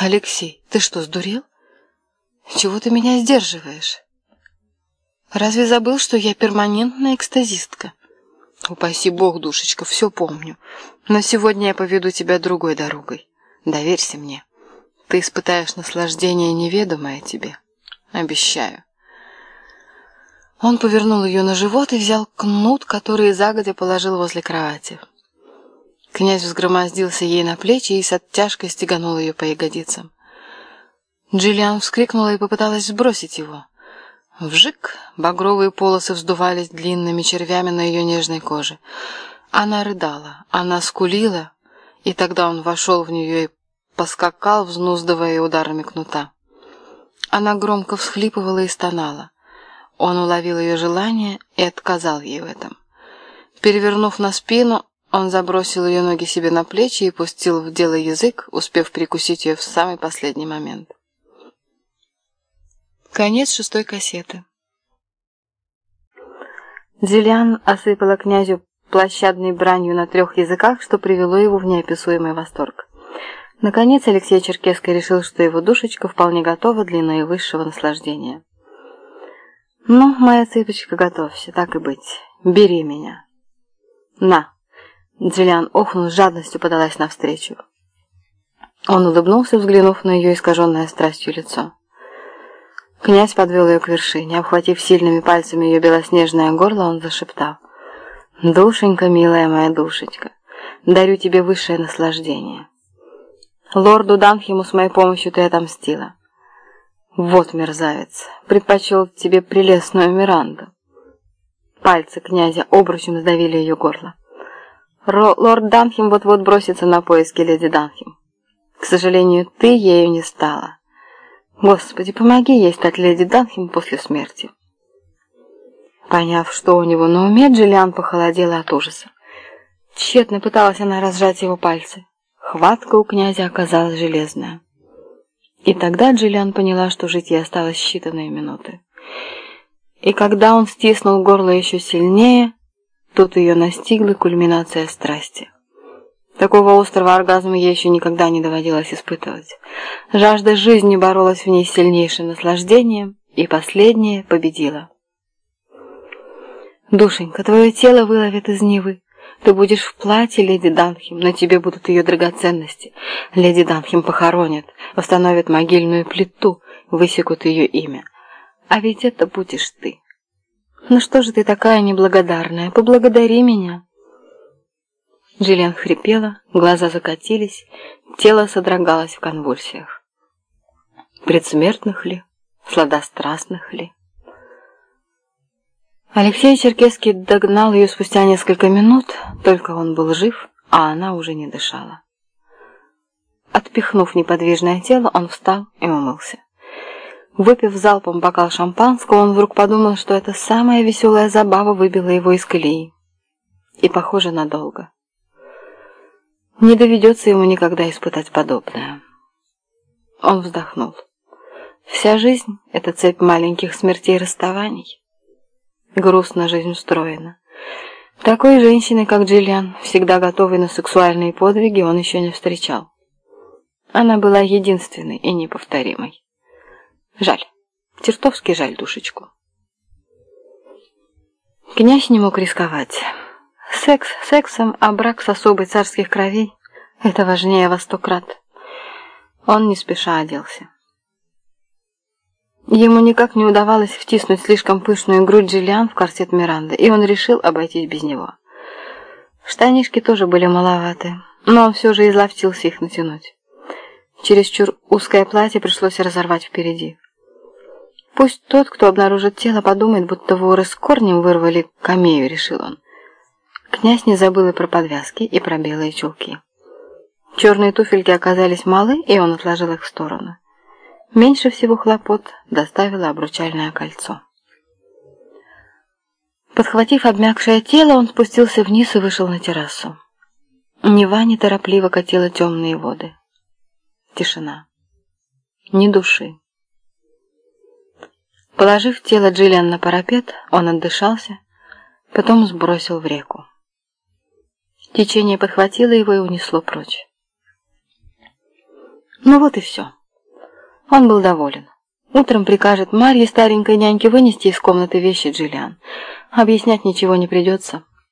Алексей, ты что, сдурел? Чего ты меня сдерживаешь? Разве забыл, что я перманентная экстазистка? Упаси бог, душечка, все помню. Но сегодня я поведу тебя другой дорогой. Доверься мне. Ты испытаешь наслаждение, неведомое тебе. Обещаю. Он повернул ее на живот и взял кнут, который загодя положил возле кровати. Князь взгромоздился ей на плечи и с оттяжкой стеганул ее по ягодицам. Джиллиан вскрикнула и попыталась сбросить его. Вжик, багровые полосы вздувались длинными червями на ее нежной коже. Она рыдала, она скулила, и тогда он вошел в нее и поскакал, взнуздывая ударами кнута. Она громко всхлипывала и стонала. Он уловил ее желание и отказал ей в этом. Перевернув на спину, он забросил ее ноги себе на плечи и пустил в дело язык, успев прикусить ее в самый последний момент. Конец шестой кассеты. Дзилиан осыпала князю площадной бранью на трех языках, что привело его в неописуемый восторг. Наконец Алексей Черкесский решил, что его душечка вполне готова для наивысшего наслаждения. «Ну, моя цыпочка, готовься, так и быть. Бери меня». «На!» Джиллиан охнул с жадностью подалась навстречу. Он улыбнулся, взглянув на ее искаженное страстью лицо. Князь подвел ее к вершине. Обхватив сильными пальцами ее белоснежное горло, он зашептал. «Душенька, милая моя душечка, дарю тебе высшее наслаждение. Лорду Данхему с моей помощью ты отомстила. Вот мерзавец, предпочел тебе прелестную Миранду». Пальцы князя обручем сдавили ее горло. Ро лорд Данхем вот-вот бросится на поиски леди Данхем. К сожалению, ты ею не стала. Господи, помоги ей стать леди Данхем после смерти. Поняв, что у него на уме, Джиллиан похолодела от ужаса. Тщетно пыталась она разжать его пальцы. Хватка у князя оказалась железная. И тогда Джиллиан поняла, что жить ей осталось считанные минуты. И когда он стиснул горло еще сильнее, тут ее настигла кульминация страсти. Такого острого оргазма ей еще никогда не доводилось испытывать. Жажда жизни боролась в ней с сильнейшим наслаждением, и последнее победила. «Душенька, твое тело выловят из Невы. Ты будешь в платье, леди Данхем, на тебе будут ее драгоценности. Леди Данхем похоронят, восстановят могильную плиту, высекут ее имя. А ведь это будешь ты. Ну что же ты такая неблагодарная? Поблагодари меня». Джиллиан хрипела, глаза закатились, тело содрогалось в конвульсиях. Предсмертных ли? Сладострастных ли? Алексей Черкесский догнал ее спустя несколько минут, только он был жив, а она уже не дышала. Отпихнув неподвижное тело, он встал и умылся. Выпив залпом бокал шампанского, он вдруг подумал, что эта самая веселая забава выбила его из колеи. И, похоже, надолго. Не доведется ему никогда испытать подобное. Он вздохнул. Вся жизнь — это цепь маленьких смертей и расставаний. Грустно жизнь устроена. Такой женщины, как Джиллиан, всегда готовой на сексуальные подвиги, он еще не встречал. Она была единственной и неповторимой. Жаль, чертовски жаль душечку. Князь не мог рисковать. Секс сексом, а брак с особой царских кровей — это важнее во сто крат. Он не спеша оделся. Ему никак не удавалось втиснуть слишком пышную грудь Джиллиан в корсет Миранды, и он решил обойтись без него. Штанишки тоже были маловаты, но он все же изловчился их натянуть. Чересчур узкое платье пришлось разорвать впереди. Пусть тот, кто обнаружит тело, подумает, будто воры с корнем вырвали камею, решил он. Князь не забыл и про подвязки, и про белые чулки. Черные туфельки оказались малы, и он отложил их в сторону. Меньше всего хлопот доставило обручальное кольцо. Подхватив обмякшее тело, он спустился вниз и вышел на террасу. Нева неторопливо катила темные воды. Тишина. Ни души. Положив тело Джиллиан на парапет, он отдышался, потом сбросил в реку. Течение подхватило его и унесло прочь. Ну вот и все. Он был доволен. Утром прикажет Марье старенькой няньке вынести из комнаты вещи Джиллиан. Объяснять ничего не придется.